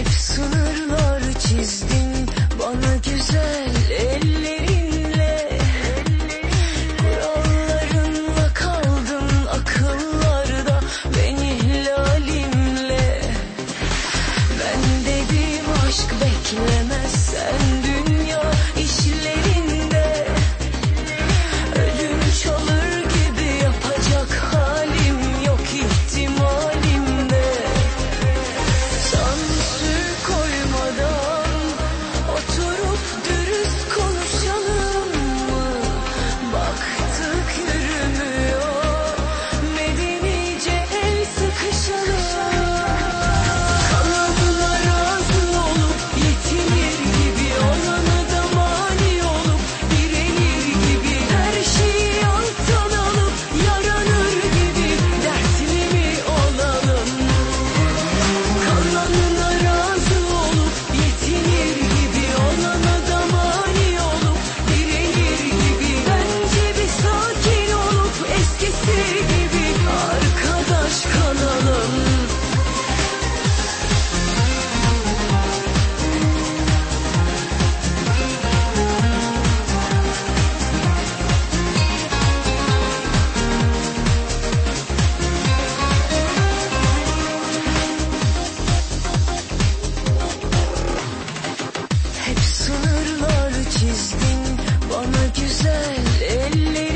Hep sınırlar çizdin bana güzel ellerinle. Kurallarınla kaldın akıllarda beni hilalimle Ben dedim aşk beklemezsen Bana güzel ellerin